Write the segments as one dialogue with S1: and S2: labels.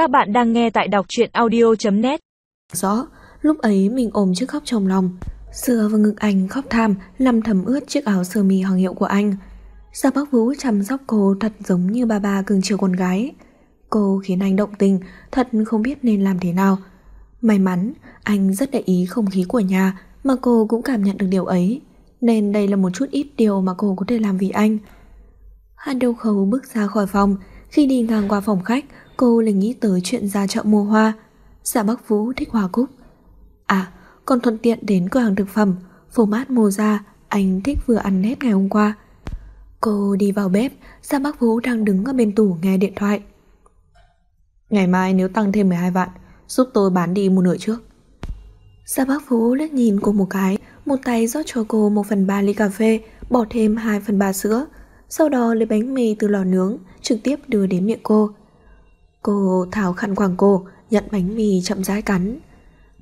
S1: Các bạn đang nghe tại đọc truyện audio.net
S2: Rõ, lúc ấy mình ôm chiếc khóc trong lòng. Sửa vào ngực anh khóc tham, làm thấm ướt chiếc áo sơ mi hoàng hiệu của anh. Gia bác Vũ chăm sóc cô thật giống như ba ba cưng chiều con gái. Cô khiến anh động tình, thật không biết nên làm thế nào. May mắn, anh rất để ý không khí của nhà, mà cô cũng cảm nhận được điều ấy. Nên đây là một chút ít điều mà cô có thể làm vì anh. Hàn Đầu Khấu bước ra khỏi phòng, khi đi ngang qua phòng khách, cô lại nghĩ tới chuyện ra chợ mua hoa. Dạ Bắc Vũ thích hoa cúc. À, còn thuận tiện đến cửa hàng thực phẩm, phô mát mua ra, anh thích vừa ăn nét ngày hôm qua. Cô đi vào bếp, Dạ Bắc Vũ đang đứng ở bên tủ nghe điện thoại.
S3: Ngày mai nếu tăng thêm 12 vạn, giúp tôi bán đi một nửa trước.
S2: Dạ Bắc Vũ liếc nhìn cô một cái, một tay rót cho cô 1 phần 3 ly cà phê, bỏ thêm 2 phần 3 sữa, sau đó lấy bánh mì từ lò nướng, trực tiếp đưa đến miệng cô. Cô tháo khăn quàng cổ, nhận bánh mì chậm rãi cắn.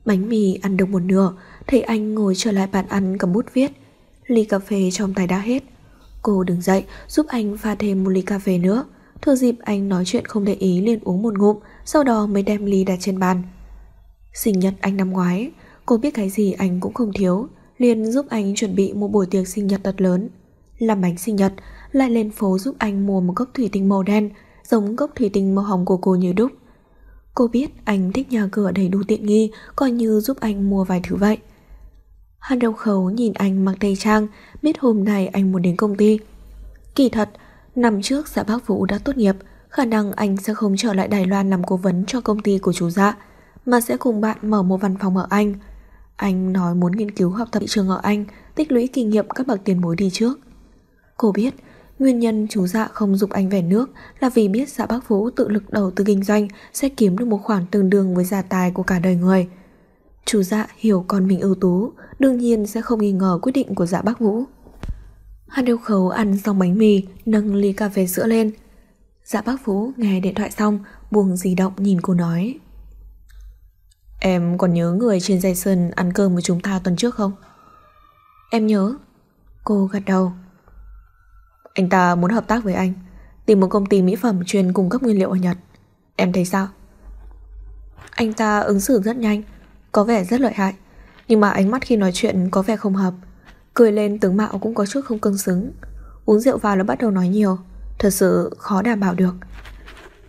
S2: Bánh mì ăn được một nửa, thấy anh ngồi trở lại bàn ăn cầm bút viết. Ly cà phê trong tay đã hết. Cô đứng dậy giúp anh pha thêm một ly cà phê nữa. Thừa dịp anh nói chuyện không để ý liền uống một ngụm, sau đó mới đem ly đặt trên bàn. Sinh nhật anh năm ngoái, cô biết cái gì anh cũng không thiếu, liền giúp anh chuẩn bị một buổi tiệc sinh nhật thật lớn. Làm bánh sinh nhật, lại lên phố giúp anh mua một cốc thủy tinh màu đen, giống gốc thủy tinh màu hồng của cô như đúc. Cô biết anh thích nhà cửa đầy đủ tiện nghi, coi như giúp anh mua vài thứ vậy. Hàn Đông Khấu nhìn anh mặc tây trang, biết hôm nay anh muốn đến công ty. Kỳ thật, năm trước dạ bác Vũ đã tốt nghiệp, khả năng anh sẽ không trở lại Đài Loan làm cố vấn cho công ty của chú dạ, mà sẽ cùng bạn mở một văn phòng ở Anh. Anh nói muốn nghiên cứu học tập thị trường ở Anh, tích lũy kinh nghiệm các bậc tiền bối đi trước. Cô biết, nguyên nhân chú dạ không giúp anh về nước là vì biết dạ bác Vũ tự lực đầu tư kinh doanh sẽ kiếm được một khoản tương đương với gia tài của cả đời người. Chú dạ hiểu con mình ưu tú, đương nhiên sẽ không nghi ngờ quyết định của dạ bác Vũ. Hàn Điều Khấu ăn xong bánh mì, nâng ly cà phê sữa lên. Dạ bác Vũ nghe điện thoại xong, buông di động nhìn cô nói.
S3: Em còn nhớ người trên dây sân ăn cơm với chúng ta tuần trước không?
S2: Em nhớ. Cô gật đầu.
S3: Anh ta muốn hợp tác với anh, tìm một công ty mỹ phẩm chuyên cung cấp nguyên liệu ở Nhật. Em thấy sao?
S2: Anh ta ứng xử rất nhanh, có vẻ rất lợi hại, nhưng mà ánh mắt khi nói chuyện có vẻ không hợp. Cười lên tướng mạo cũng có chút không cân xứng. Uống rượu vào là bắt đầu nói nhiều, thật sự khó đảm bảo được.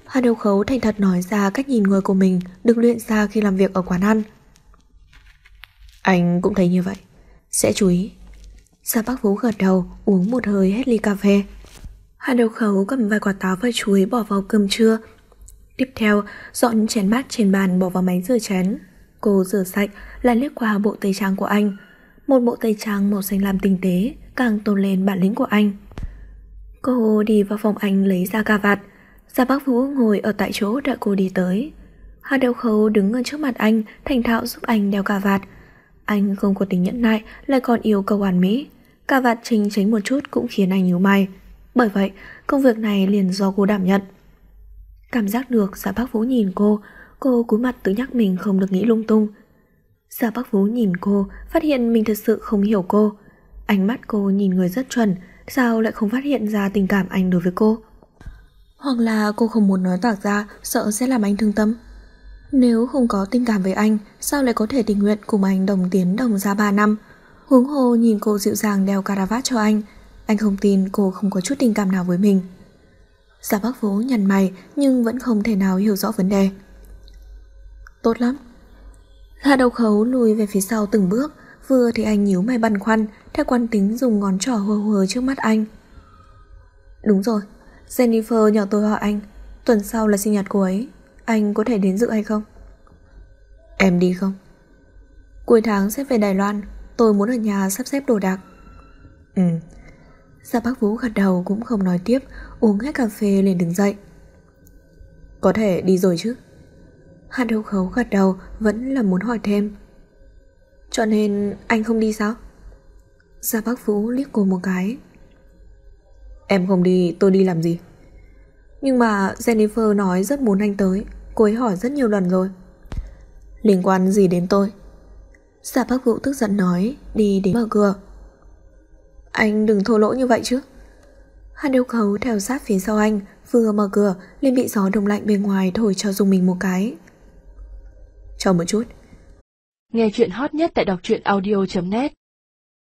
S2: Hà Đầu Khấu thành thật nói ra cách nhìn người của mình được luyện ra khi làm việc ở quán ăn.
S3: Anh cũng thấy như vậy, sẽ chú ý
S2: gia Bắc Vũ gật đầu, uống một hơi hết ly cà phê. Hạ Đầu Khấu cầm vài quả táo và chuối bỏ vào cơm trưa. Tiếp theo, dọn chén bát trên bàn bỏ vào máy rửa chén. Cô rửa sạch, lại liếc qua bộ tây trang của anh. Một bộ tây trang màu xanh lam tinh tế, càng tôn lên bản lĩnh của anh. Cô đi vào phòng anh lấy ra cà vạt. Gia Bác Vũ ngồi ở tại chỗ đợi cô đi tới. Hạ Đầu Khấu đứng ở trước mặt anh, thành thạo giúp anh đeo cà vạt. Anh không có tính nhẫn nại, lại còn yêu cầu hoàn mỹ. Cà vạt trình tránh một chút cũng khiến anh nhíu mày. Bởi vậy, công việc này liền do cô đảm nhận. Cảm giác được Giả Bác Vũ nhìn cô, cô cúi mặt tự nhắc mình không được nghĩ lung tung. Giả Bác Vũ nhìn cô, phát hiện mình thật sự không hiểu cô. Ánh mắt cô nhìn người rất chuẩn, sao lại không phát hiện ra tình cảm anh đối với cô? Hoặc là cô không muốn nói toạc ra, sợ sẽ làm anh thương tâm. Nếu không có tình cảm với anh, sao lại có thể tình nguyện cùng anh đồng tiến đồng ra 3 năm? Huống hồ nhìn cô dịu dàng đeo caravat cho anh, anh không tin cô không có chút tình cảm nào với mình. Giả bác Vũ nhằn mày nhưng vẫn không thể nào hiểu rõ vấn đề. Tốt lắm. Hạ đầu khấu lùi về phía sau từng bước, vừa thì anh nhíu mày băn khoăn, theo quan tính dùng ngón trỏ hơ hơ trước mắt anh. Đúng rồi, Jennifer nhờ tôi hỏi anh, tuần sau là sinh nhật cô ấy, anh có thể đến dự hay không?
S3: Em đi không?
S2: Cuối tháng sẽ về Đài Loan, tôi muốn ở nhà sắp xếp đồ đạc.
S3: Ừ.
S2: Gia Bác Vũ gật đầu cũng không nói tiếp, uống hết cà phê liền đứng dậy.
S3: Có thể đi rồi chứ?
S2: Hạ đầu khấu gật đầu vẫn là muốn hỏi thêm. Cho nên anh không đi sao? Gia Bác Vũ liếc cô một cái.
S3: Em không đi, tôi đi làm gì?
S2: Nhưng mà Jennifer nói rất muốn anh tới, cô ấy hỏi rất nhiều lần rồi.
S3: Liên quan gì đến tôi?
S2: Giả bác vũ tức giận nói Đi đến mở cửa Anh đừng thô lỗ như vậy chứ Hàn yêu cầu theo sát phía sau anh, vừa mở cửa liền bị gió đông lạnh bên ngoài thổi cho dùng mình một cái.
S3: Chờ một chút.
S1: Nghe chuyện hot nhất tại đọc truyện audio.net